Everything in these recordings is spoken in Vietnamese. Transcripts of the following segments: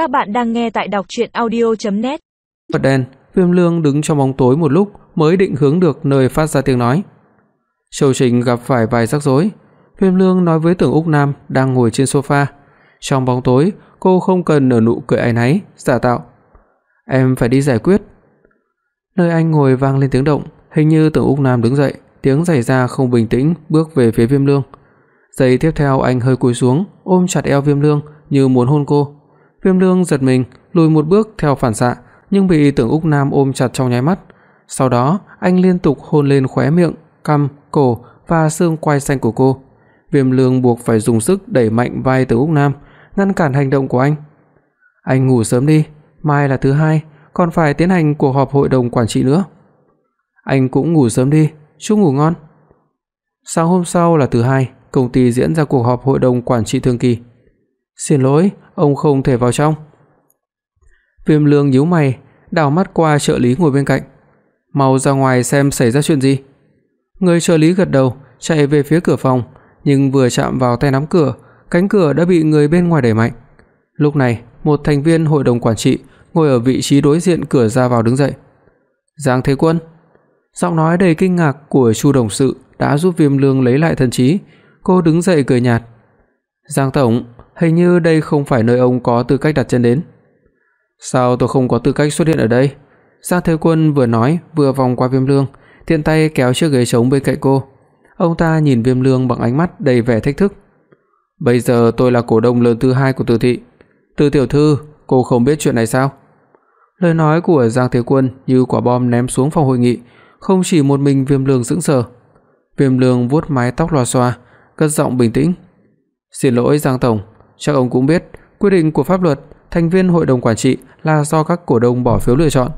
Các bạn đang nghe tại đọc audio net Bật đèn, Viêm Lương đứng trong bóng tối một lúc mới định hướng được nơi phát ra tiếng nói. Châu Trình gặp phải vài rắc rối, Viêm Lương nói với Tưởng Úc Nam đang ngồi trên sofa. Trong bóng tối, cô không cần nở nụ cười ai náy, giả tạo. "Em phải đi giải quyết." Nơi anh ngồi vang lên tiếng động, hình như Tưởng Úc Nam đứng dậy, tiếng giày ra không bình tĩnh bước về phía Viêm Lương. Giây tiếp theo anh hơi cúi xuống, ôm chặt eo Viêm Lương như muốn hôn cô. Viêm Lương giật mình, lùi một bước theo phản xạ, nhưng bị Tưởng Úc Nam ôm chặt trong nháy mắt. Sau đó, anh liên tục hôn lên khóe miệng, cằm, cổ và xương quai xanh của cô. Viêm Lương buộc phải dùng sức đẩy mạnh vai Tưởng Úc Nam, ngăn cản hành động của anh. "Anh ngủ sớm đi, mai là thứ hai, còn phải tiến hành cuộc họp hội đồng quản trị nữa." "Anh cũng ngủ sớm đi, chúc ngủ ngon." Sáng hôm sau là thứ hai, công ty diễn ra cuộc họp hội đồng quản trị thường kỳ. "Xin lỗi, ông không thể vào trong." Viêm Lương nhíu mày, đảo mắt qua trợ lý ngồi bên cạnh. "Mau ra ngoài xem xảy ra chuyện gì." Người trợ lý gật đầu, chạy về phía cửa phòng, nhưng vừa chạm vào tay nắm cửa, cánh cửa đã bị người bên ngoài đẩy mạnh. Lúc này, một thành viên hội đồng quản trị ngồi ở vị trí đối diện cửa ra vào đứng dậy. "Giang Thế Quân." Giọng nói đầy kinh ngạc của Chu đồng sự đã giúp Viêm Lương lấy lại thần trí, cô đứng dậy cười nhạt. "Giang tổng, hình như đây không phải nơi ông có tư cách đặt chân đến." "Sao tôi không có tư cách xuất hiện ở đây?" Giang Thế Quân vừa nói, vừa vòng qua Viêm Lương, tiện tay kéo chiếc ghế trống bên cạnh cô. Ông ta nhìn Viêm Lương bằng ánh mắt đầy vẻ thách thức. "Bây giờ tôi là cổ đông lớn thứ hai của Từ thị. Từ tiểu thư, cô không biết chuyện này sao?" Lời nói của Giang Thế Quân như quả bom ném xuống phòng hội nghị, không chỉ một mình Viêm Lương sững sờ. Viêm Lương vuốt mái tóc lòa xòa, cất giọng bình tĩnh. "Xin lỗi Giang tổng, chắc ông cũng biết, quy định của pháp luật, thành viên hội đồng quản trị là do các cổ đông bỏ phiếu lựa chọn.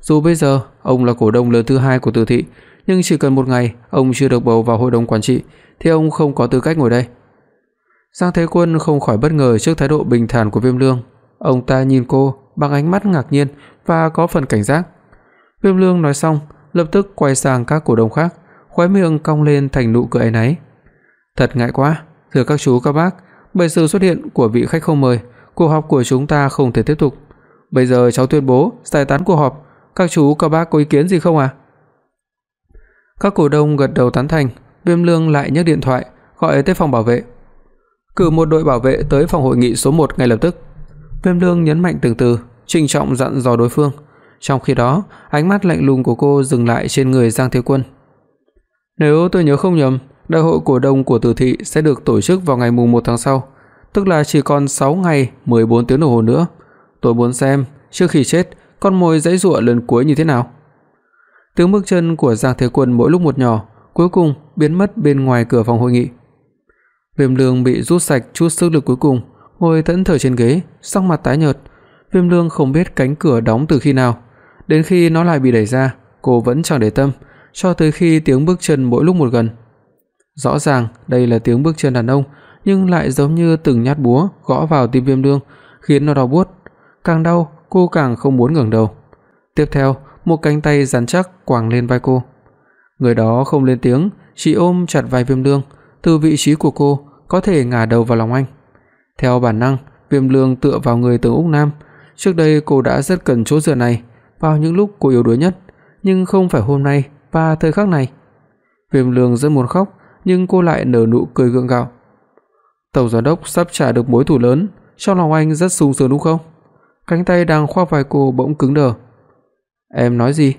Dù bây giờ ông là cổ đông lớn thứ hai của Từ thị, nhưng chỉ cần một ngày ông chưa được bầu vào hội đồng quản trị thì ông không có tư cách ngồi đây." Giang Thế Quân không khỏi bất ngờ trước thái độ bình thản của Viêm Lương. Ông ta nhìn cô bằng ánh mắt ngạc nhiên và có phần cảnh giác. Viêm Lương nói xong, lập tức quay sang các cổ đông khác, khóe miệng cong lên thành nụ cười áy náy. Thật ngại quá, thưa các chú các bác, bởi sự xuất hiện của vị khách không mời, cuộc họp của chúng ta không thể tiếp tục. Bây giờ cháu tuyên bố giải tán cuộc họp, các chú các bác có ý kiến gì không à? Các cổ đông gật đầu tán thành, Viêm Lương lại nhấc điện thoại, gọi tới phòng bảo vệ. Cử một đội bảo vệ tới phòng hội nghị số 1 ngay lập tức. Viêm Lương nhấn mạnh từng từ, trịnh trọng dặn dò đối phương. Trong khi đó, ánh mắt lạnh lùng của cô dừng lại trên người Giang Thế Quân. Nếu tôi nhớ không nhầm, đại hội cổ đông của Từ thị sẽ được tổ chức vào ngày mùng 1 tháng sau, tức là chỉ còn 6 ngày 14 tiếng đồng hồ nữa. Tôi muốn xem trước khi chết, con mồi giãy giụa lần cuối như thế nào. Tiếng bước chân của Giang Thế Quân mỗi lúc một nhỏ, cuối cùng biến mất bên ngoài cửa phòng hội nghị. Viêm Lương bị rút sạch chút sức lực cuối cùng, ngồi thẫn thờ trên ghế, sắc mặt tái nhợt. Viêm Lương không biết cánh cửa đóng từ khi nào, đến khi nó lại bị đẩy ra, cô vẫn chẳng để tâm, cho tới khi tiếng bước chân mỗi lúc một gần. Rõ ràng đây là tiếng bước chân đàn ông, nhưng lại giống như từng nhát búa gõ vào tim Viêm Dương, khiến nó đau buốt. Càng đau, cô càng không muốn ngẩng đầu. Tiếp theo, một cánh tay rắn chắc quàng lên vai cô. Người đó không lên tiếng, chỉ ôm chặt vai Viêm Dương, từ vị trí của cô có thể ngả đầu vào lòng anh. Theo bản năng, Viêm Lương tựa vào người Từ Úc Nam, trước đây cô đã rất cần chỗ dựa này vào những lúc cô yếu đuối nhất, nhưng không phải hôm nay và thời khắc này. Viêm Lương rất muốn khóc, nhưng cô lại nở nụ cười gượng gạo. Tổng giám đốc sắp trả được mối thù lớn, trong lòng anh rất sung sướng đúng không? Cánh tay đang khoác vai cô bỗng cứng đờ. "Em nói gì?"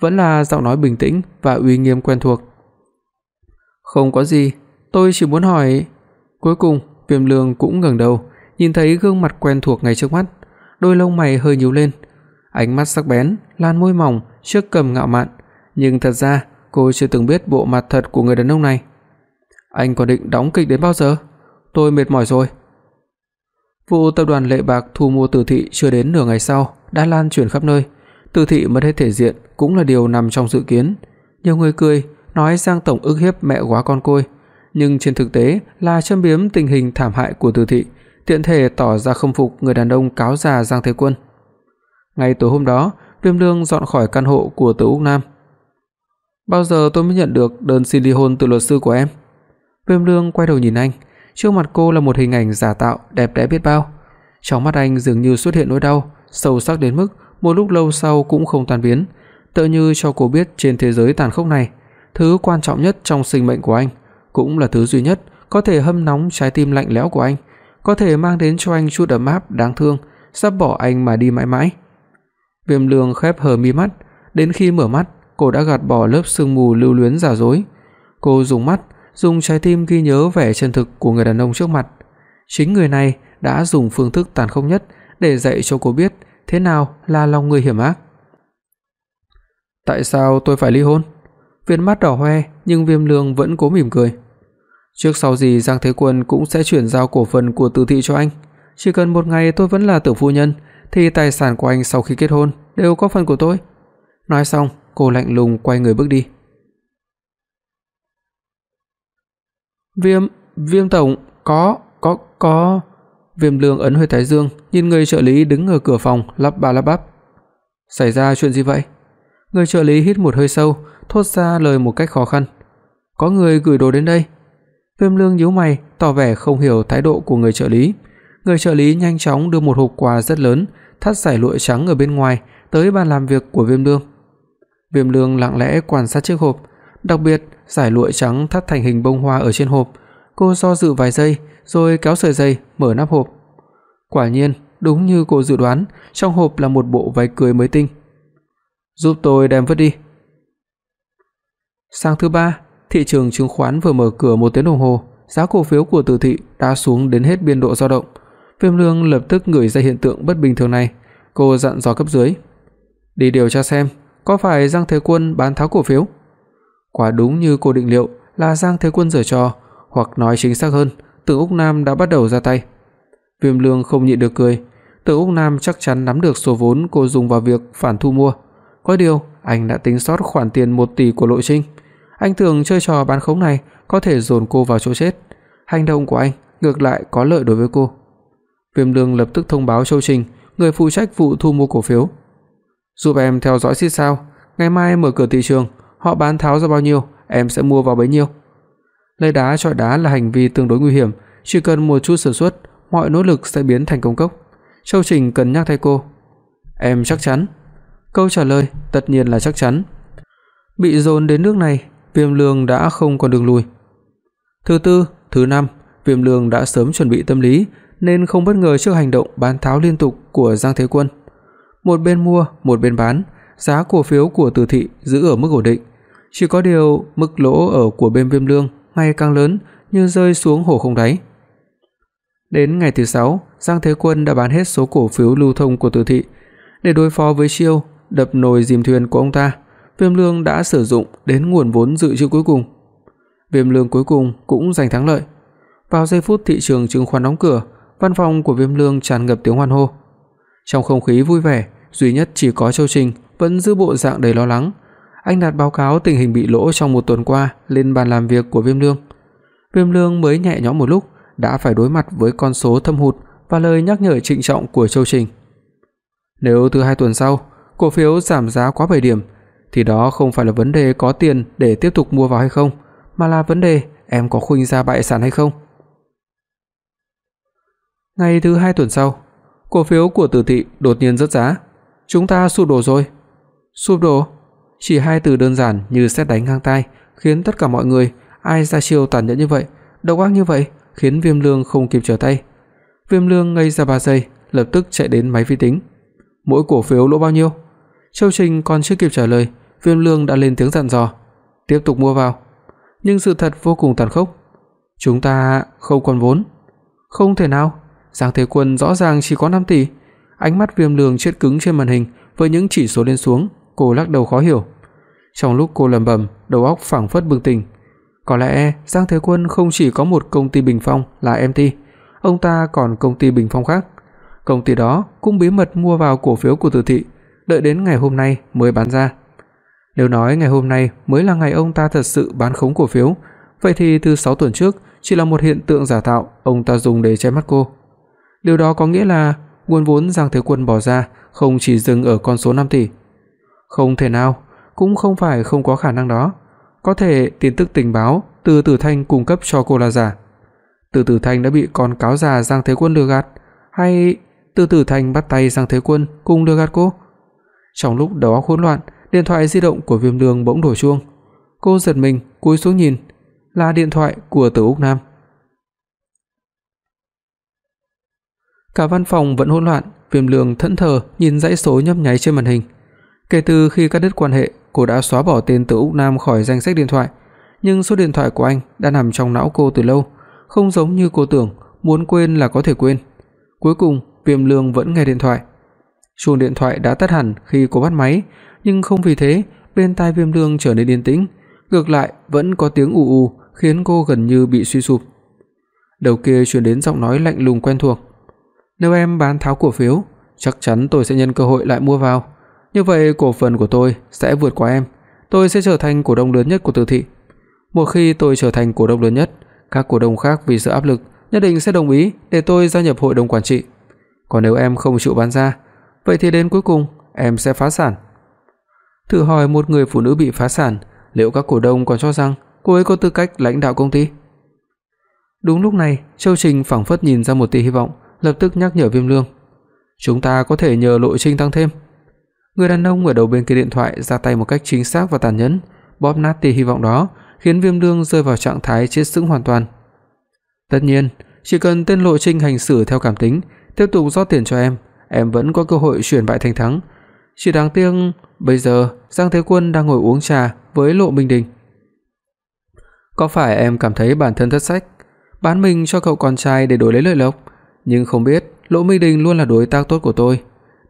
Vẫn là giọng nói bình tĩnh và uy nghiêm quen thuộc. "Không có gì, tôi chỉ muốn hỏi." Cuối cùng, Viêm Lương cũng ngẩng đầu, nhìn thấy gương mặt quen thuộc ngay trước mắt, đôi lông mày hơi nhíu lên, ánh mắt sắc bén, làn môi mỏng, trước cầm ngạo mạn, nhưng thật ra cô chưa từng biết bộ mặt thật của người đàn ông này. Anh còn định đóng kịch đến bao giờ? Tôi mệt mỏi rồi. Vụ tập đoàn Lệ Bạc thu mua Từ thị chưa đến nửa ngày sau đã lan truyền khắp nơi. Từ thị mất hết thể diện cũng là điều nằm trong dự kiến. Nhiều người cười, nói Giang tổng ức hiếp mẹ quá con côi, nhưng trên thực tế là châm biếm tình hình thảm hại của Từ thị, tiện thể tỏ ra không phục người đàn ông cáo già Giang Thế Quân. Ngay tối hôm đó, Viêm Lương dọn khỏi căn hộ của Từ Úc Nam. Bao giờ tôi mới nhận được đơn xin ly hôn từ luật sư của em? Viêm Lương quay đầu nhìn anh, trước mặt cô là một hình ảnh giả tạo đẹp đẽ biết bao. Trong mắt anh dường như xuất hiện nỗi đau, sâu sắc đến mức một lúc lâu sau cũng không tan biến, tựa như cho cô biết trên thế giới tàn khốc này, thứ quan trọng nhất trong sinh mệnh của anh, cũng là thứ duy nhất có thể hâm nóng trái tim lạnh lẽo của anh, có thể mang đến cho anh chút ấm áp đáng thương, sắp bỏ anh mà đi mãi mãi. Viêm Lương khép hờ mi mắt, đến khi mở mắt, cô đã gạt bỏ lớp sương mù lưu luyến giả dối. Cô dùng mắt, dùng trái tim ghi nhớ vẻ chân thực của người đàn ông trước mặt. Chính người này đã dùng phương thức tàn khốc nhất để dạy cho cô biết thế nào là lòng người hiểm ác. Tại sao tôi phải ly hôn? Viên mắt đỏ hoe, nhưng Viêm Lương vẫn cố mỉm cười. Trước sau gì Giang Thế Quân cũng sẽ chuyển giao cổ phần của Từ thị cho anh, chỉ cần một ngày tôi vẫn là tử phu nhân thì tài sản của anh sau khi kết hôn đều có phần của tôi. Nói xong, cô lạnh lùng quay người bước đi. Viêm, Viêm tổng, có, có, có. Viêm Lương ấn huyệt thái dương, nhìn người trợ lý đứng ở cửa phòng lắp ba lắp bắp. Xảy ra chuyện gì vậy? Người trợ lý hít một hơi sâu, thốt ra lời một cách khó khăn. Có người gửi đồ đến đây. Viêm Lương nhíu mày, tỏ vẻ không hiểu thái độ của người trợ lý. Người trợ lý nhanh chóng đưa một hộp quà rất lớn, thắt sải lụa trắng ở bên ngoài tới bàn làm việc của Viêm Lương. Viêm Lương lặng lẽ quan sát chiếc hộp, đặc biệt giải lụa trắng thắt thành hình bông hoa ở trên hộp. Cô do dự vài giây rồi kéo sợi dây mở nắp hộp. Quả nhiên, đúng như cô dự đoán, trong hộp là một bộ váy cưới mới tinh. "Giúp tôi đem vứt đi." Sáng thứ ba, thị trường chứng khoán vừa mở cửa một tiếng đồng hồ, giá cổ phiếu của Từ thị đã xuống đến hết biên độ dao động. Viêm Lương lập tức ngửi ra hiện tượng bất bình thường này, cô dặn dò cấp dưới, "Đi điều tra xem, có phải Giang Thế Quân bán tháo cổ phiếu?" Quả đúng như cô định liệu, là Giang Thế Quân giở trò, hoặc nói chính xác hơn, Tưởng Úc Nam đã bắt đầu ra tay. Viêm Lương không nhịn được cười, Tưởng Úc Nam chắc chắn nắm được số vốn cô dùng vào việc phản thu mua. Có điều, anh đã tính sót khoản tiền 1 tỷ của Lộ Trinh. Anh tưởng chơi trò bán khống này có thể dồn cô vào chỗ chết. Hành động của anh ngược lại có lợi đối với cô. Viêm Lương lập tức thông báo Châu Trình, người phụ trách vụ thu mua cổ phiếu. Giúp em theo dõi xít sao, ngày mai mở cửa thị trường, họ bán tháo ra bao nhiêu, em sẽ mua vào bấy nhiêu. Lấy đá chọi đá là hành vi tương đối nguy hiểm, chỉ cần một chút sơ suất, mọi nỗ lực sẽ biến thành công cốc. Châu Trình cần nhắc thay cô. Em chắc chắn. Câu trả lời tất nhiên là chắc chắn. Bị dồn đến nước này, Viêm Lương đã không còn đường lùi. Thứ tư, thứ năm, Viêm Lương đã sớm chuẩn bị tâm lý nên không bất ngờ trước hành động bán tháo liên tục của Giang Thế Quân. Một bên mua, một bên bán, giá cổ phiếu của Từ thị giữ ở mức ổn định, chỉ có điều mức lỗ ở của bên Viêm Lương ngày càng lớn như rơi xuống hồ không đáy. Đến ngày thứ 6, Giang Thế Quân đã bán hết số cổ phiếu lưu thông của Từ thị để đối phó với chiêu đập nồi dìm thuyền của ông ta. Viêm Lương đã sử dụng đến nguồn vốn dự trữ cuối cùng. Viêm Lương cuối cùng cũng giành thắng lợi. Vào giây phút thị trường chứng khoán đóng cửa, văn phòng của Viêm Lương tràn ngập tiếng hoan hô. Trong không khí vui vẻ, duy nhất chỉ có Châu Trình vẫn giữ bộ dạng đầy lo lắng. Anh đặt báo cáo tình hình bị lỗ trong một tuần qua lên bàn làm việc của Viêm Lương. Viêm Lương mới nhẹ nhõm một lúc đã phải đối mặt với con số thâm hụt và lời nhắc nhở trịnh trọng của Châu Trình. Nếu từ 2 tuần sau, cổ phiếu giảm giá quá 7 điểm thì đó không phải là vấn đề có tiền để tiếp tục mua vào hay không, mà là vấn đề em có khuynh ra bại sản hay không. Ngày thứ 2 tuần sau, cổ phiếu của Từ thị đột nhiên rớt giá. Chúng ta sụp đổ rồi. Sụp đổ? Chỉ hai từ đơn giản như sét đánh ngang tai, khiến tất cả mọi người ai ra chiêu tàn nhẫn như vậy, độc ác như vậy, khiến Viêm Lương không kịp trở tay. Viêm Lương ngây ra 3 giây, lập tức chạy đến máy vi tính. Mỗi cổ phiếu lỗ bao nhiêu? Châu Trình còn chưa kịp trả lời, Viêm Lương đã lên tiếng dặn dò, tiếp tục mua vào. Nhưng sự thật vô cùng tàn khốc. Chúng ta không còn vốn. Không thể nào, Giang Thế Quân rõ ràng chỉ có 5 tỷ. Ánh mắt Viêm Lương chết cứng trên màn hình với những chỉ số lên xuống, cô lắc đầu khó hiểu. Trong lúc cô lẩm bẩm, đầu óc phảng phất bừng tỉnh. Có lẽ Giang Thế Quân không chỉ có một công ty Bình Phong là MT, ông ta còn công ty Bình Phong khác. Công ty đó cũng bí mật mua vào cổ phiếu của Từ thị, đợi đến ngày hôm nay mới bán ra. Nếu nói ngày hôm nay mới là ngày ông ta thật sự bán khống cổ phiếu, vậy thì từ 6 tuần trước chỉ là một hiện tượng giả tạo ông ta dùng để che mắt cô. Điều đó có nghĩa là nguồn vốn Giang Thế Quân bỏ ra không chỉ dừng ở con số 5 tỷ. Không thể nào, cũng không phải không có khả năng đó. Có thể tin tức tình báo từ Tử Thanh cung cấp cho cô là giả. Từ Tử Thanh đã bị con cáo già Giang Thế Quân lừa gạt hay Từ Tử Thanh bắt tay Giang Thế Quân cùng đưa gạt cô. Trong lúc đầu óc hỗn loạn, điện thoại di động của Viêm Lương bỗng đổ chuông. Cô giật mình, cúi xuống nhìn, là điện thoại của Từ Úc Nam. Cả văn phòng vẫn hỗn loạn, Viêm Lương thẫn thờ nhìn dãy số nhấp nháy trên màn hình. Kể từ khi cắt đứt quan hệ, cô đã xóa bỏ tên Từ Úc Nam khỏi danh sách điện thoại, nhưng số điện thoại của anh đã nằm trong não cô từ lâu, không giống như cô tưởng, muốn quên là có thể quên. Cuối cùng, Viêm Lương vẫn nghe điện thoại. Chuông điện thoại đã tắt hẳn khi cô bắt máy, nhưng không vì thế bên tai Viêm Lương trở nên yên tĩnh, ngược lại vẫn có tiếng ù ù khiến cô gần như bị suy sụp. Đầu kia truyền đến giọng nói lạnh lùng quen thuộc. "Nếu em bán tháo cổ phiếu, chắc chắn tôi sẽ nhân cơ hội lại mua vào. Như vậy cổ phần của tôi sẽ vượt qua em, tôi sẽ trở thành cổ đông lớn nhất của Từ thị. Một khi tôi trở thành cổ đông lớn nhất, các cổ đông khác vì sợ áp lực nhất định sẽ đồng ý để tôi gia nhập hội đồng quản trị. Còn nếu em không chịu bán ra, vậy thì đến cuối cùng em sẽ phá sản." Thử hỏi một người phụ nữ bị phá sản, liệu các cổ đông còn cho rằng cô ấy có tư cách lãnh đạo công ty? Đúng lúc này, Châu Trình phảng phất nhìn ra một tia hy vọng, lập tức nhắc nhở Viêm Lương. "Chúng ta có thể nhờ lộ trình tăng thêm." Người đàn ông ở đầu bên kia điện thoại ra tay một cách chính xác và tàn nhẫn, bóp nát tia hy vọng đó, khiến Viêm Dương rơi vào trạng thái chết sững hoàn toàn. Tất nhiên, chỉ cần tên Lộ Trình hành xử theo cảm tính, tiếp tục rót tiền cho em, em vẫn có cơ hội chuyển bại thành thắng. Chỉ đáng tiếc, bây giờ Giang Thế Quân đang ngồi uống trà với Lộ Minh Đình. Có phải em cảm thấy bản thân thất sách, bán mình cho cậu con trai để đổi lấy lợi lộc, nhưng không biết Lộ Minh Đình luôn là đối tác tốt của tôi.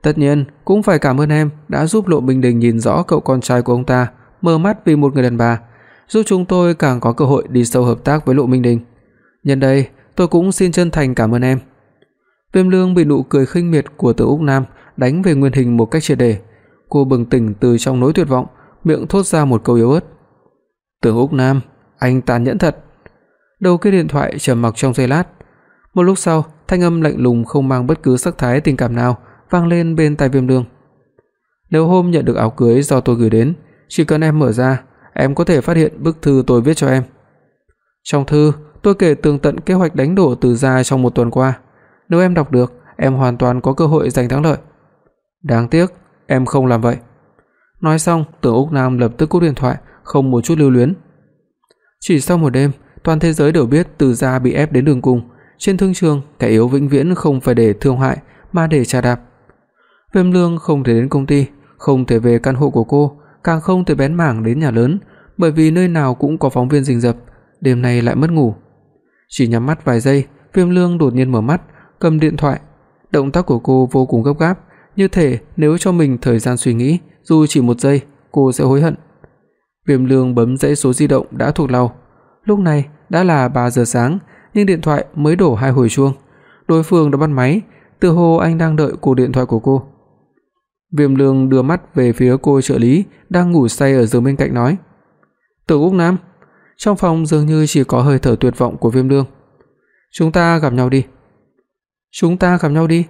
Tất nhiên, cũng phải cảm ơn em đã giúp Lộ Minh Đình nhìn rõ cậu con trai của ông ta, mơ mắt vì một người đàn bà, giúp chúng tôi càng có cơ hội đi sâu hợp tác với Lộ Minh Đình. Nhân đây, tôi cũng xin chân thành cảm ơn em. Viêm Lương bị nụ cười khinh miệt của Từ Úc Nam đánh về nguyên hình một cách triệt để. Cô bừng tỉnh từ trong nỗi tuyệt vọng, miệng thốt ra một câu yếu ớt. "Từ Úc Nam, anh tàn nhẫn thật." Đầu kia điện thoại trầm mặc trong giây lát. Một lúc sau, thanh âm lạnh lùng không mang bất cứ sắc thái tình cảm nào vang lên bên tai Viêm Lương. "Nếu hôm nhận được áo cưới do tôi gửi đến, chỉ cần em mở ra, em có thể phát hiện bức thư tôi viết cho em. Trong thư, tôi kể tường tận kế hoạch đánh đổ Từ gia trong một tuần qua. Nếu em đọc được, em hoàn toàn có cơ hội giành thắng lợi. Đáng tiếc, em không làm vậy." Nói xong, Tưởng Úc Nam lập tức cúp điện thoại, không một chút lưu luyến. Chỉ sau một đêm, toàn thế giới đều biết Từ gia bị ép đến đường cùng, trên thương trường, kẻ yếu vĩnh viễn không phải để thương hại mà để trả đạp. Lâm Lương không thể đến công ty, không thể về căn hộ của cô, càng không thể bén mảng đến nhà lớn, bởi vì nơi nào cũng có phóng viên rình rập, đêm nay lại mất ngủ. Chỉ nhắm mắt vài giây, Viêm Lương đột nhiên mở mắt, cầm điện thoại. Động tác của cô vô cùng gấp gáp, như thể nếu cho mình thời gian suy nghĩ, dù chỉ một giây, cô sẽ hối hận. Viêm Lương bấm dãy số di động đã thuộc lòng. Lúc này đã là 3 giờ sáng, nhưng điện thoại mới đổ hai hồi chuông. Đối phương đã bắt máy, tựa hồ anh đang đợi cuộc điện thoại của cô. Viêm Lương đưa mắt về phía cô trợ lý đang ngủ say ở giường bên cạnh nói: "Từ Úc Nam." Trong phòng dường như chỉ có hơi thở tuyệt vọng của Viêm Lương. "Chúng ta gặp nhau đi." "Chúng ta gặp nhau đi."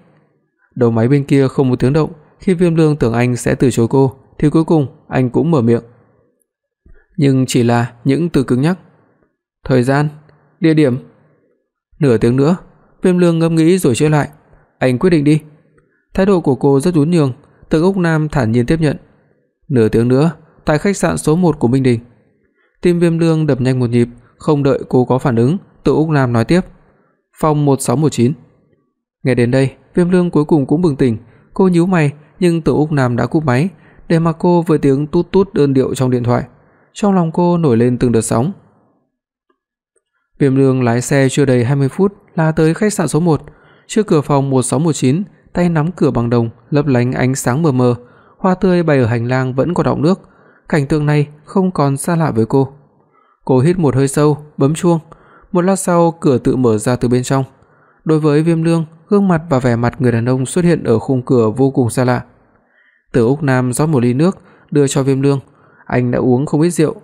Đầu máy bên kia không một tiếng động, khi Viêm Lương tưởng anh sẽ từ chối cô, thì cuối cùng anh cũng mở miệng. Nhưng chỉ là những từ cứng nhắc. Thời gian, địa điểm. Nửa tiếng nữa, Viêm Lương ngẫm nghĩ rồi trở lại, anh quyết định đi. Thái độ của cô rất nhún nhường, Tưởng Úc Nam thản nhiên tiếp nhận. Nửa tiếng nữa, tại khách sạn số 1 của Minh Đình. Tim Viêm Lương đập nhanh một nhịp, không đợi cô có phản ứng, Tưởng Úc Nam nói tiếp. Phòng 1619. Nghe đến đây, Viêm Lương cuối cùng cũng bừng tỉnh, cô nhíu mày, nhưng Tưởng Úc Nam đã cúp máy, để mặc cô với tiếng tút tút đơn điệu trong điện thoại. Trong lòng cô nổi lên từng đợt sóng. Viêm Lương lái xe chưa đầy 20 phút là tới khách sạn số 1, trước cửa phòng 1619, tay nắm cửa bằng đồng, lấp lánh ánh sáng mờ mờ, hoa tươi bày ở hành lang vẫn còn đọng nước. Cảnh tượng này không còn xa lạ với cô. Cô hít một hơi sâu, bấm chuông. Một lát sau, cửa tự mở ra từ bên trong. Đối với Viêm Lương, gương mặt và vẻ mặt người đàn ông xuất hiện ở khung cửa vô cùng xa lạ. Từ Úc Nam rót một ly nước đưa cho Viêm Lương. Anh đã uống không ít rượu.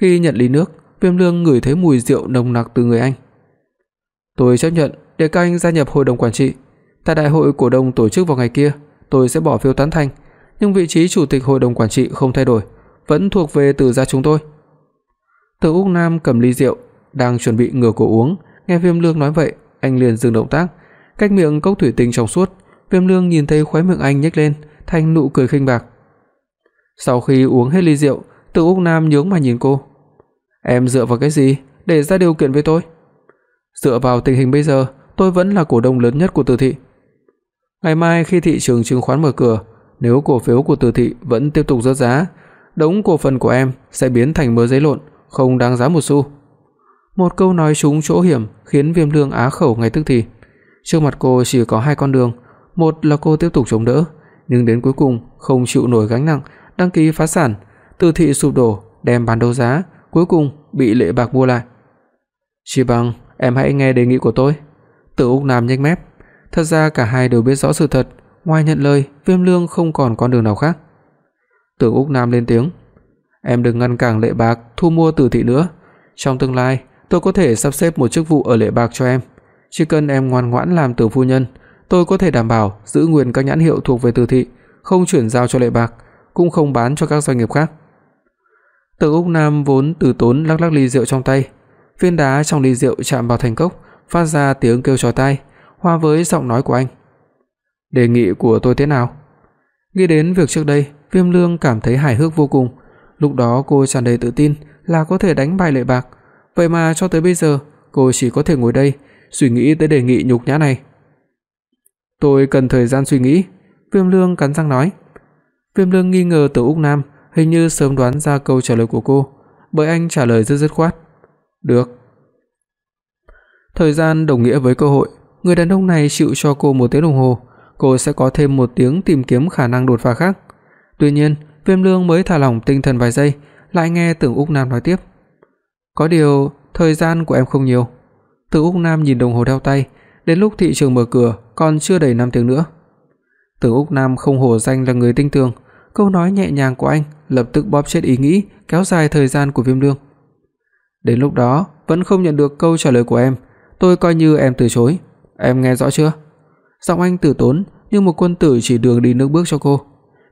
Khi nhận ly nước, Viêm Lương ngửi thấy mùi rượu nồng nặc từ người anh. "Tôi chấp nhận để các anh gia nhập hội đồng quản trị. Tại đại hội cổ đông tổ chức vào ngày kia, tôi sẽ bỏ phiếu tán thành, nhưng vị trí chủ tịch hội đồng quản trị không thay đổi, vẫn thuộc về Từ gia chúng tôi." Từ Úc Nam cầm ly rượu, đang chuẩn bị ngửa cổ uống, nghe Viêm Lương nói vậy, anh liền dừng động tác, cách miệng cốc thủy tinh trong suốt, Viêm Lương nhìn thấy khóe miệng anh nhếch lên thành nụ cười khinh bạc. Sau khi uống hết ly rượu, Từ Úc Nam nhướng mà nhìn cô. "Em dựa vào cái gì để ra điều kiện với tôi?" "Dựa vào tình hình bây giờ, tôi vẫn là cổ đông lớn nhất của Từ thị. Ngày mai khi thị trường chứng khoán mở cửa, nếu cổ phiếu của Từ thị vẫn tiếp tục rớt giá, đống cổ phần của em sẽ biến thành mớ giấy lộn, không đáng giá một xu." Một câu nói trúng chỗ hiểm khiến Viêm Lương á khẩu ngay tức thì. Trước mặt cô chỉ có hai con đường, một là cô tiếp tục chống đỡ, nhưng đến cuối cùng không chịu nổi gánh nặng, đăng ký phá sản, Từ thị sụp đổ, đem bán đấu giá, cuối cùng bị Lệ Bạc mua lại. "Chỉ bằng em hãy nghe đề nghị của tôi." Từ Úc Nam nhếch mép, thật ra cả hai đều biết rõ sự thật, ngoài nhận lời, Viêm Lương không còn con đường nào khác. Từ Úc Nam lên tiếng, "Em đừng ngăn cản Lệ Bạc thu mua Từ thị nữa, trong tương lai tôi có thể sắp xếp một chức vụ ở Lệ Bạc cho em, chỉ cần em ngoan ngoãn làm tử phu nhân, tôi có thể đảm bảo giữ nguyên các nhãn hiệu thuộc về Từ thị, không chuyển giao cho Lệ Bạc, cũng không bán cho các doanh nghiệp khác. Từ Úc Nam vốn từ tốn lắc lắc ly rượu trong tay, viên đá trong ly rượu chạm vào thành cốc, phát ra tiếng kêu chói tai, hòa với giọng nói của anh. "Đề nghị của tôi thế nào?" Nghĩ đến việc trước đây, Viêm Lương cảm thấy hài hước vô cùng, lúc đó cô tràn đầy tự tin là có thể đánh bại Lệ Bạc, vậy mà cho tới bây giờ, cô chỉ có thể ngồi đây suy nghĩ tới đề nghị nhục nhã này. Tôi cần thời gian suy nghĩ, Viêm Lương cắn răng nói. Viêm Lương nghi ngờ Từ Úc Nam hình như sớm đoán ra câu trả lời của cô, bởi anh trả lời rất dứt khoát. "Được." Thời gian đồng nghĩa với cơ hội, người đàn ông này chịu cho cô một tiếng đồng hồ, cô sẽ có thêm một tiếng tìm kiếm khả năng đột phá khác. Tuy nhiên, Viêm Lương mới thả lỏng tinh thần vài giây, lại nghe Tưởng Úc Nam nói tiếp. "Có điều, thời gian của em không nhiều." Từ Úc Nam nhìn đồng hồ đeo tay, đến lúc thị trường mở cửa còn chưa đầy 5 tiếng nữa. Từ Úc Nam không hổ danh là người tinh tường, câu nói nhẹ nhàng của anh lập tức bóp chết ý nghĩ kéo dài thời gian của Viêm Lương. Đến lúc đó vẫn không nhận được câu trả lời của em, tôi coi như em từ chối. Em nghe rõ chưa? Giọng anh tử tốn như một quân tử chỉ đường đi nước bước cho cô.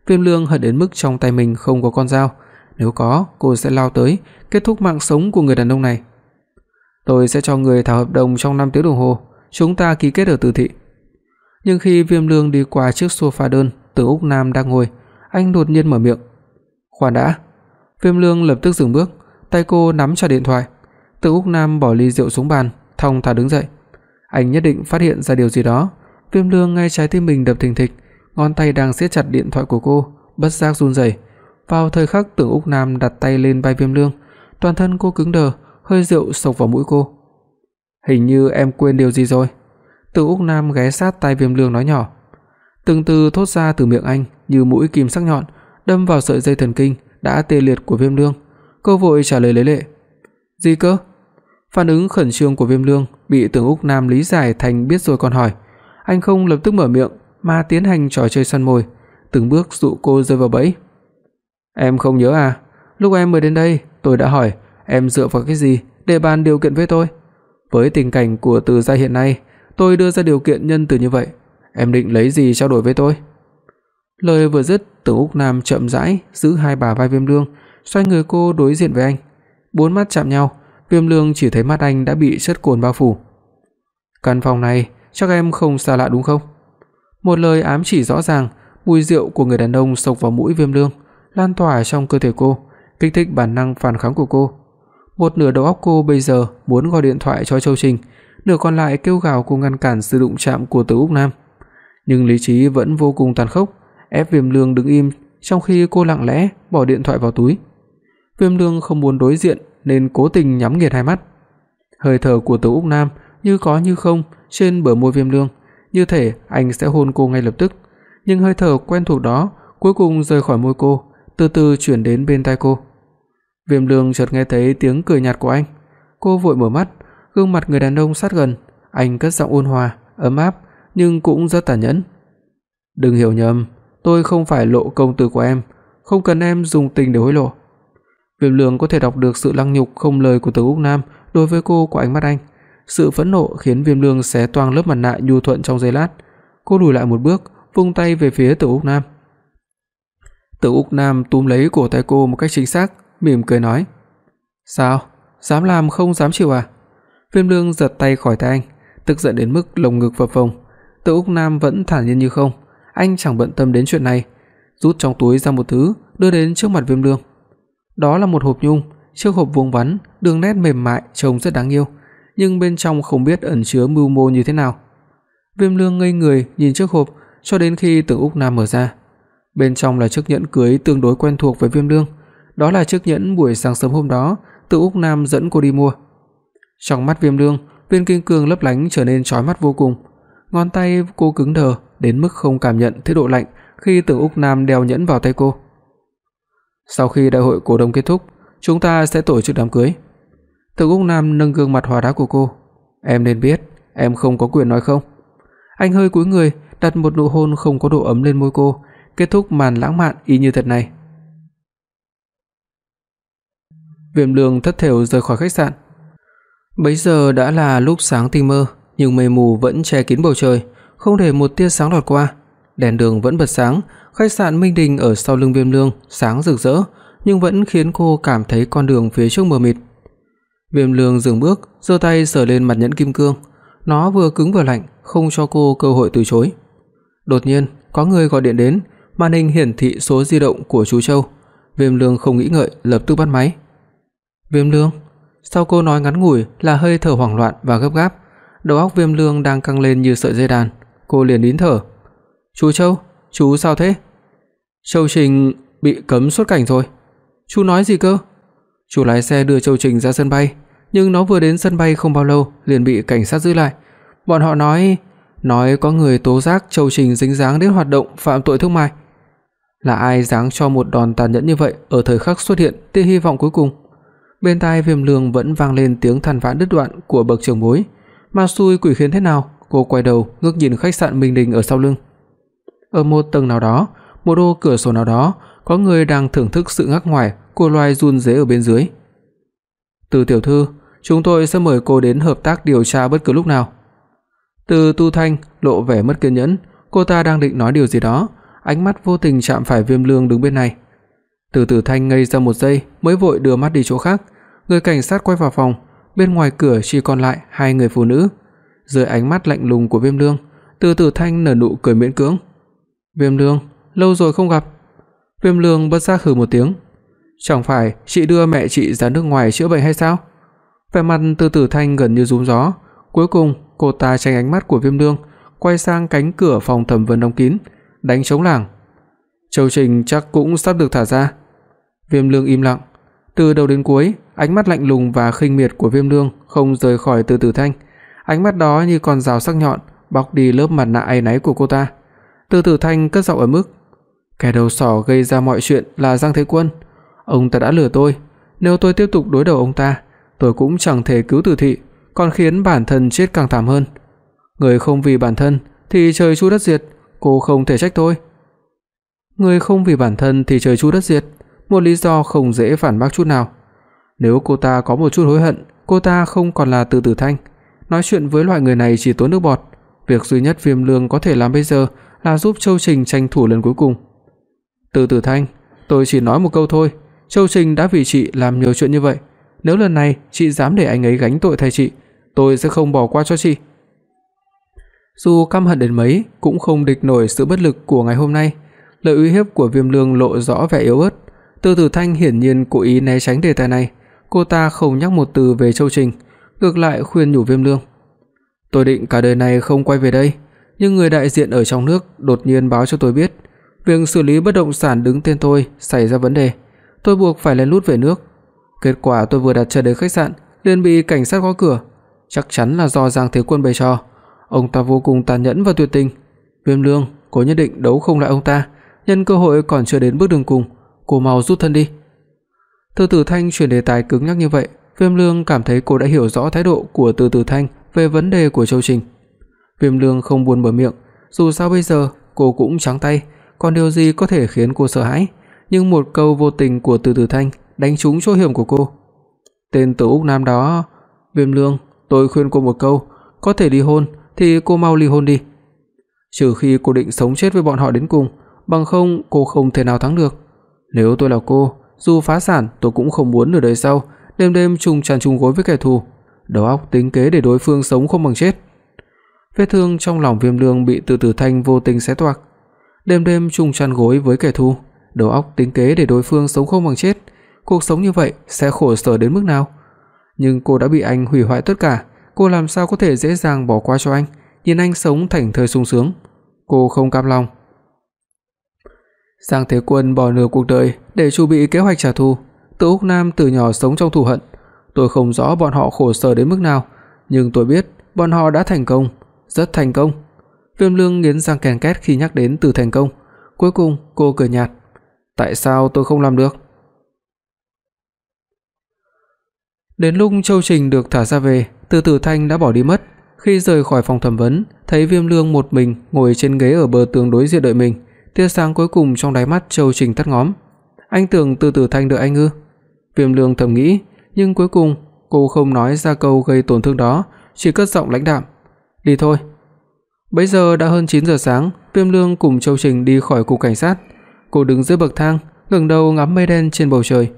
Viêm Lương hận đến mức trong tay mình không có con dao, nếu có, cô sẽ lao tới, kết thúc mạng sống của người đàn ông này. Tôi sẽ cho người thảo hợp đồng trong 5 tiếng đồng hồ, chúng ta ký kết ở tử thị. Nhưng khi Viêm Lương đi qua chiếc sofa đơn Từ Úc Nam đang ngồi, anh đột nhiên mở miệng. "Khoan đã." Viêm Lương lập tức dừng bước, tay cô nắm chặt điện thoại. Từ Úc Nam bỏ ly rượu xuống bàn, thong thả đứng dậy. Anh nhất định phát hiện ra điều gì đó. Viêm Lương ngay trái tim mình đập thình thịch, ngón tay đang siết chặt điện thoại của cô, bất giác run rẩy. Vào thời khắc Tưởng Úc Nam đặt tay lên vai Viêm Lương, toàn thân cô cứng đờ, hơi rượu sộc vào mũi cô. "Hình như em quên điều gì rồi." Tưởng Úc Nam ghé sát tai Viêm Lương nói nhỏ. Từng từ thốt ra từ miệng anh như mũi kim sắc nhọn đâm vào sợi dây thần kinh đã tê liệt của Viêm Lương. Cô vội trả lời lấy lệ. "Gì cơ?" Phản ứng khẩn trương của Viêm Lương bị Tưởng Úc Nam lý giải thành biết rồi còn hỏi. Anh không lập tức mở miệng mà tiến hành trò chơi săn mồi, từng bước dụ cô rơi vào bẫy. "Em không nhớ à? Lúc em mới đến đây, tôi đã hỏi em dựa vào cái gì để bàn điều kiện với tôi? Với tình cảnh của Từ gia hiện nay, tôi đưa ra điều kiện nhân từ như vậy, em định lấy gì trao đổi với tôi?" Lời vừa dứt, Tưởng Úc Nam chậm rãi giữ hai bà vai Viêm Dương, xoay người cô đối diện với anh. Bốn mắt chạm nhau, Viêm Lương chỉ thấy mắt anh đã bị chất cồn bao phủ. "Căn phòng này chắc em không xa lạ đúng không?" Một lời ám chỉ rõ ràng, mùi rượu của người đàn ông xộc vào mũi Viêm Lương, lan tỏa trong cơ thể cô, kích thích bản năng phản kháng của cô. Một nửa đầu óc cô bây giờ muốn gọi điện thoại cho Châu Trình, nửa còn lại kêu gào cô ngăn cản sự đụng chạm của Từ Úc Nam. Nhưng lý trí vẫn vô cùng tàn khốc, ép Viêm Lương đứng im trong khi cô lặng lẽ bỏ điện thoại vào túi. Viêm Lương không muốn đối diện nên cố tình nhắm nghiệt hai mắt. Hơi thở của Từ Úc Nam như có như không trên bờ môi Viêm Lương, như thể anh sẽ hôn cô ngay lập tức, nhưng hơi thở quen thuộc đó cuối cùng rời khỏi môi cô, từ từ chuyển đến bên tai cô. Viêm Lương chợt nghe thấy tiếng cười nhạt của anh. Cô vội mở mắt, gương mặt người đàn ông sát gần, anh cất giọng ôn hòa, ấm áp nhưng cũng rất tàn nhẫn. "Đừng hiểu nhầm, tôi không phải lộ công tử của em, không cần em dùng tình để hối lộ." Viêm Lương có thể đọc được sự lăng nhục không lời của Từ Úc Nam đối với cô của ánh mắt anh. Sự phẫn nộ khiến Viêm Lương xé toang lớp mặt nạ nhu thuận trong giây lát. Cô lùi lại một bước, vung tay về phía Từ Úc Nam. Từ Úc Nam túm lấy cổ tay cô một cách chính xác, mỉm cười nói: "Sao, dám làm không dám chịu à?" Viêm Lương giật tay khỏi tay anh, tức giận đến mức lồng ngực phập phồng. Từ Úc Nam vẫn thản nhiên như không, anh chẳng bận tâm đến chuyện này, rút trong túi ra một thứ, đưa đến trước mặt Viêm Lương. Đó là một hộp nhung, chiếc hộp vuông vắn, đường nét mềm mại trông rất đáng yêu, nhưng bên trong không biết ẩn chứa mưu mô như thế nào. Viêm Lương ngây người nhìn chiếc hộp cho đến khi Tưởng Úc Nam mở ra. Bên trong là chiếc nhẫn cưới tương đối quen thuộc với Viêm Lương, đó là chiếc nhẫn buổi sáng sớm hôm đó Tưởng Úc Nam dẫn cô đi mua. Trong mắt Viêm Lương, viên kim cương lấp lánh trở nên chói mắt vô cùng. Ngón tay cô cứng đờ đến mức không cảm nhận thấy độ lạnh khi Tưởng Úc Nam đeo nhẫn vào tay cô. Sau khi đại hội cổ đông kết thúc, chúng ta sẽ tổ chức đám cưới. Từ Úc Nam nâng gương mặt hòa đá của cô. Em nên biết, em không có quyền nói không. Anh hơi cúi người, đặt một nụ hôn không có độ ấm lên môi cô, kết thúc màn lãng mạn y như thật này. Viêm Lương thất thểu rời khỏi khách sạn. Bấy giờ đã là lúc sáng tinh mơ, nhưng mây mù vẫn che kín bầu trời, không để một tia sáng lọt qua. Đèn đường vẫn bật sáng, khách sạn Minh Đình ở sau lưng Viêm Lương sáng rực rỡ, nhưng vẫn khiến cô cảm thấy con đường phía trước mờ mịt. Viêm Lương dừng bước, giơ tay sờ lên mặt nhẫn kim cương, nó vừa cứng vừa lạnh, không cho cô cơ hội từ chối. Đột nhiên, có người gọi điện đến, màn hình hiển thị số di động của chú Châu. Viêm Lương không nghĩ ngợi, lập tức bắt máy. "Viêm Lương?" Sau cô nói ngắn ngủi là hơi thở hoảng loạn và gấp gáp, đầu óc Viêm Lương đang căng lên như sợi dây đàn, cô liền nín thở. "Chú Châu, chú sao thế?" Châu Trình bị cấm xuất cảnh rồi. Chú nói gì cơ? Chủ lái xe đưa Châu Trình ra sân bay, nhưng nó vừa đến sân bay không bao lâu liền bị cảnh sát giữ lại. Bọn họ nói nói có người tố giác Châu Trình dính dáng đến hoạt động phạm tội thương mại. Là ai giáng cho một đòn tàn nhẫn như vậy ở thời khắc xuất hiện tia hy vọng cuối cùng? Bên tai Viêm Lương vẫn vang lên tiếng than vãn đứt đoạn của bậc trưởng bối. Ma xui quỷ khiến thế nào? Cô quay đầu, ngước nhìn khách sạn Minh Đình ở sau lưng. Ở một tầng nào đó, một ô cửa sổ nào đó, có người đang thưởng thức sự ngắc ngoải của loài run rế ở bên dưới. "Từ tiểu thư, chúng tôi sẽ mời cô đến hợp tác điều tra bất cứ lúc nào." Từ Tu Thanh lộ vẻ mất kiên nhẫn, cô ta đang định nói điều gì đó, ánh mắt vô tình chạm phải Viêm Lương đứng bên này. Từ Tử Thanh ngây ra một giây mới vội đưa mắt đi chỗ khác, người cảnh sát quay vào phòng, bên ngoài cửa chỉ còn lại hai người phụ nữ. Dưới ánh mắt lạnh lùng của Viêm Lương, Từ Tử Thanh nở nụ cười miễn cưỡng. "Viêm Lương, lâu rồi không gặp." Viêm Lương bất giác hừ một tiếng. "Chẳng phải chị đưa mẹ chị ra nước ngoài chữa bệnh hay sao?" Vẻ mặt Từ Tử Thanh gần như rúm gió, cuối cùng cô ta tránh ánh mắt của Viêm Lương, quay sang cánh cửa phòng thẩm vấn đóng kín, đánh trống lảng. Châu Trình chắc cũng sắp được thả ra. Viêm Lương im lặng, từ đầu đến cuối, ánh mắt lạnh lùng và khinh miệt của Viêm Lương không rời khỏi Từ Tử Thanh, ánh mắt đó như con dao sắc nhọn bọc đi lớp mặt nạ áy náy của cô ta. Từ Tử Thanh cất giọng ở mức, kẻ đầu sỏ gây ra mọi chuyện là Giang Thế Quân, ông ta đã lừa tôi, nếu tôi tiếp tục đối đầu ông ta, tôi cũng chẳng thể cứu Từ thị, còn khiến bản thân chết càng thảm hơn. Người không vì bản thân thì trời chu đất diệt, cô không thể trách tôi. Người không vì bản thân thì trời chu đất diệt, một lý do không dễ phản bác chút nào. Nếu cô ta có một chút hối hận, cô ta không còn là Từ Tử Thanh, nói chuyện với loại người này chỉ tốn nước bọt, việc duy nhất Viêm Lương có thể làm bây giờ là giúp Châu Trình tranh thủ lần cuối cùng. Từ Tử Thanh, tôi chỉ nói một câu thôi, Châu Trình đã vì chị làm nhiều chuyện như vậy, nếu lần này chị dám để anh ấy gánh tội thay chị, tôi sẽ không bỏ qua cho chị. Dù căm hận đến mấy cũng không địch nổi sự bất lực của ngày hôm nay, lời uy hiếp của Viêm Lương lộ rõ vẻ yếu ớt, Từ Tử Thanh hiển nhiên cố ý né tránh đề tài này, cô ta không nhắc một từ về Châu Trình, ngược lại khuyên nhủ Viêm Lương. Tôi định cả đời này không quay về đây, nhưng người đại diện ở trong nước đột nhiên báo cho tôi biết, việc xử lý bất động sản đứng tên tôi xảy ra vấn đề, tôi buộc phải lén lút về nước. Kết quả tôi vừa đặt chân đến khách sạn liền bị cảnh sát gõ cửa, chắc chắn là do Giang Thế Quân bày trò. Ông ta vô cùng tàn nhẫn và tuyệt tình. Viêm Lương, cô nhất định đấu không lại ông ta, nhân cơ hội còn chưa đến bước đường cùng, cô mau rút thân đi. Từ Tử Thanh chuyển đề tài cứng nhắc như vậy, Viêm Lương cảm thấy cô đã hiểu rõ thái độ của Từ Tử Thanh về vấn đề của Châu Trình. Viêm Lương không buồn mở miệng, dù sao bây giờ cô cũng trắng tay, còn điều gì có thể khiến cô sợ hãi, nhưng một câu vô tình của Từ Tử Thanh đánh trúng chỗ hiểm của cô. Tên Tử Úc Nam đó, Viêm Lương, tôi khuyên cô một câu, có thể ly hôn thì cô mau ly hôn đi. Trừ khi cô định sống chết với bọn họ đến cùng, bằng không cô không thể nào thắng được. Nếu tôi là cô, dù phá sản tôi cũng không muốn ở đời sau đêm đêm chung chăn chung gối với kẻ thù, đầu óc tính kế để đối phương sống không bằng chết. Vết thương trong lòng Viêm Lương bị Từ Tử Thanh vô tình xé toạc. Đêm đêm chung chăn gối với kẻ thù, đầu óc tính kế để đối phương sống không bằng chết, cuộc sống như vậy sẽ khổ sở đến mức nào? Nhưng cô đã bị anh hủy hoại tất cả, cô làm sao có thể dễ dàng bỏ qua cho anh, nhìn anh sống thành thời sung sướng. Cô không cam lòng. Giang Thế Quân bỏ nửa cuộc đời để chuẩn bị kế hoạch trả thù, Từ Úc Nam từ nhỏ sống trong thù hận, tôi không rõ bọn họ khổ sở đến mức nào, nhưng tôi biết bọn họ đã thành công, rất thành công. Viêm Lương nghiến răng kèn két khi nhắc đến từ thành công. Cuối cùng cô cười nhạt, "Tại sao tôi không làm được?" Đến lúc Châu Trình được thả ra về, Từ Tử Thanh đã bỏ đi mất. Khi rời khỏi phòng thẩm vấn, thấy Viêm Lương một mình ngồi trên ghế ở bờ tường đối diện đợi mình, tia sáng cuối cùng trong đáy mắt Châu Trình tắt ngóm. Anh tưởng Từ Tử Thanh đợi anh ư? Viêm Lương thầm nghĩ, nhưng cuối cùng cô không nói ra câu gây tổn thương đó, chỉ cất giọng lãnh đạm, "Đi thôi." Bấy giờ đã hơn 9 giờ sáng, Viêm Lương cùng Châu Trình đi khỏi cục cảnh sát. Cô đứng dưới bậc thang, ngẩng đầu ngắm mây đen trên bầu trời.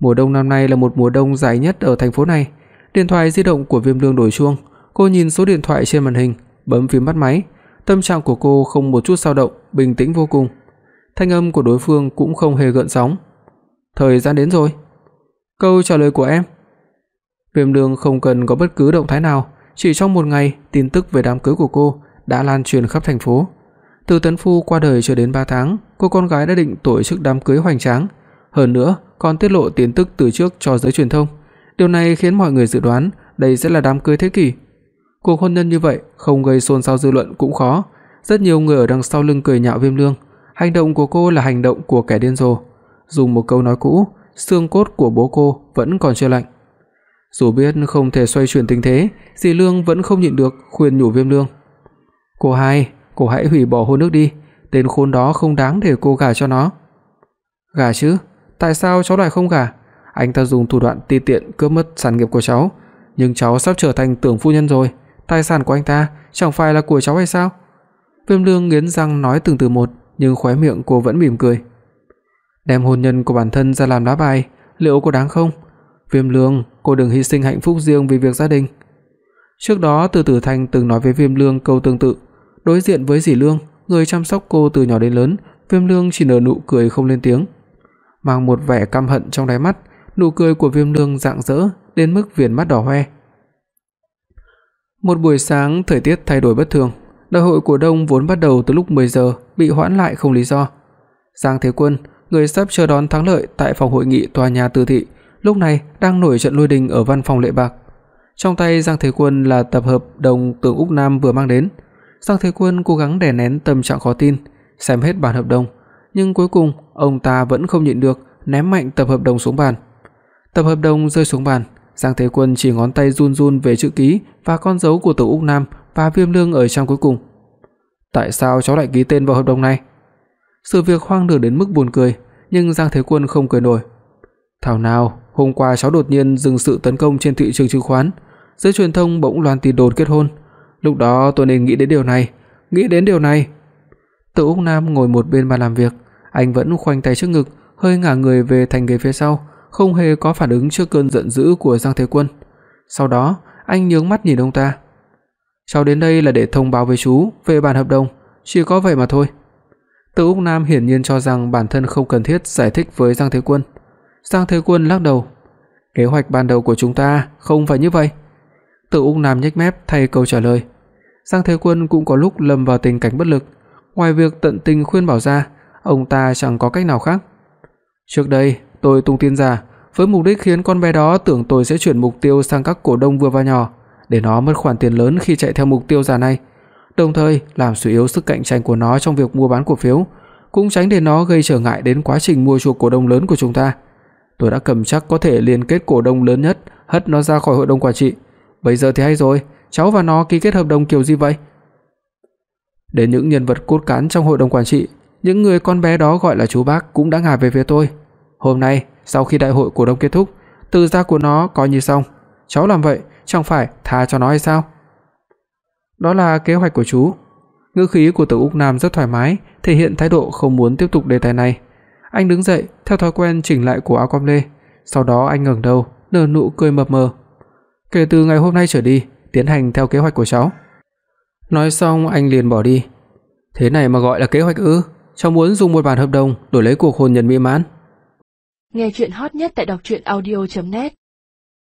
Mùa đông năm nay là một mùa đông dài nhất ở thành phố này. Điện thoại di động của Viêm Lương đổi chuông, cô nhìn số điện thoại trên màn hình, bấm phím bắt máy. Tâm trạng của cô không một chút dao động, bình tĩnh vô cùng. Thanh âm của đối phương cũng không hề gợn sóng. "Thời gian đến rồi." Câu trả lời của em. Viêm Lương không cần có bất cứ động thái nào, chỉ trong một ngày, tin tức về đám cưới của cô đã lan truyền khắp thành phố. Từ Tấn Phu qua đời chưa đến 3 tháng, cô con gái đã định tổ chức đám cưới hoành tráng, hơn nữa còn tiết lộ tin tức từ trước cho giới truyền thông. Điều này khiến mọi người dự đoán đây sẽ là đám cưới thế kỷ. Cuộc hôn nhân như vậy không gây xôn xao dư luận cũng khó, rất nhiều người ở đằng sau lưng cười nhạo Viêm Lương, hành động của cô là hành động của kẻ điên rồ. Dùng một câu nói cũ, xương cốt của bố cô vẫn còn chưa lạnh. Dù biết không thể xoay chuyển tình thế, Dì Lương vẫn không nhịn được khuyên nhủ Viêm Lương. "Cô hai, cô hãy hủy bỏ hôn ước đi, tên khốn đó không đáng để cô gả cho nó." "Gả chứ? Tại sao cháu lại không gả? Anh ta dùng thủ đoạn ti tiện cướp mất sản nghiệp của cháu, nhưng cháu sắp trở thành tưởng phu nhân rồi, tài sản của anh ta chẳng phải là của cháu hay sao?" Viêm Lương nghiến răng nói từng từ một, nhưng khóe miệng cô vẫn mỉm cười. Đem hôn nhân của bản thân ra làm lá bài, liệu có đáng không? Viêm Lương, cô đừng hy sinh hạnh phúc riêng vì việc gia đình. Trước đó Từ Tử Thanh từng nói với Viêm Lương câu tương tự, đối diện với Dĩ Lương, người chăm sóc cô từ nhỏ đến lớn, Viêm Lương chỉ nở nụ cười không lên tiếng, mang một vẻ căm hận trong đáy mắt, nụ cười của Viêm Lương rạng rỡ đến mức viền mắt đỏ hoe. Một buổi sáng thời tiết thay đổi bất thường, đại hội cổ đông vốn bắt đầu từ lúc 10 giờ bị hoãn lại không lý do. Giang Thế Quân, người sắp chờ đón thắng lợi tại phòng hội nghị tòa nhà Từ thị, lúc này đang nổi trận lôi đình ở văn phòng lệ bạc. Trong tay Giang Thế Quân là tập hợp đồng tướng Úc Nam vừa mang đến. Giang Thế Quân cố gắng đè nén tâm trạng khó tin, xem hết bản hợp đồng, nhưng cuối cùng ông ta vẫn không nhịn được, ném mạnh tập hợp đồng xuống bàn. Tập hợp đồng rơi xuống bàn, Giang Thế Quân chỉ ngón tay run run về chữ ký và con dấu của Tưởng Úc Nam và Viêm Lương ở trang cuối cùng. Tại sao cháu lại ký tên vào hợp đồng này? Sự việc hoang đường đến mức buồn cười, nhưng Giang Thế Quân không cười nổi. Thảo nào, hôm qua cháu đột nhiên dừng sự tấn công trên thị trường chứng khoán, giới truyền thông bỗng loan tin đồn kết hôn. Lúc đó tôi nên nghĩ đến điều này, nghĩ đến điều này. Tự Úc Nam ngồi một bên bàn làm việc, anh vẫn khoanh tay trước ngực, hơi ngả người về thành ghế phía sau, không hề có phản ứng trước cơn giận dữ của Giang Thế Quân. Sau đó, anh nhướng mắt nhìn ông ta. "Cháu đến đây là để thông báo với chú về bản hợp đồng, chỉ có vậy mà thôi." Từ Úc Nam hiển nhiên cho rằng bản thân không cần thiết giải thích với Giang Thế Quân. Giang Thế Quân lắc đầu. Kế hoạch ban đầu của chúng ta không phải như vậy. Tử Ung Nam nhếch mép thay câu trả lời. Giang Thế Quân cũng có lúc lâm vào tình cảnh bất lực, ngoài việc tận tình khuyên bảo ra, ông ta chẳng có cách nào khác. Trước đây, tôi tung tin giả với mục đích khiến con bé đó tưởng tôi sẽ chuyển mục tiêu sang các cổ đông vừa và nhỏ, để nó mất khoản tiền lớn khi chạy theo mục tiêu giả này đồng thời làm suy yếu sức cạnh tranh của nó trong việc mua bán cổ phiếu, cũng tránh để nó gây trở ngại đến quá trình mua chuộc cổ đông lớn của chúng ta. Tôi đã cầm chắc có thể liên kết cổ đông lớn nhất, hất nó ra khỏi hội đồng quản trị. Bây giờ thì hay rồi, cháu và nó ký kết hợp đồng kiểu gì vậy? Đến những nhân vật cốt cán trong hội đồng quản trị, những người con bé đó gọi là chú bác cũng đã ngả về phía tôi. Hôm nay, sau khi đại hội cổ đông kết thúc, từ gia của nó coi như xong. Cháu làm vậy chẳng phải tha cho nó hay sao? Đó là kế hoạch của chú. Ngữ khí của Từ Úc Nam rất thoải mái, thể hiện thái độ không muốn tiếp tục đề tài này. Anh đứng dậy, theo thói quen chỉnh lại cổ áo com lê, sau đó anh ngẩng đầu, nở nụ cười mập mờ. "Kể từ ngày hôm nay trở đi, tiến hành theo kế hoạch của cháu." Nói xong anh liền bỏ đi. Thế này mà gọi là kế hoạch ư? Cháu muốn dùng một bản hợp đồng đổi lấy cuộc hôn nhân mỹ mãn. Nghe truyện hot nhất tại doctruyenaudio.net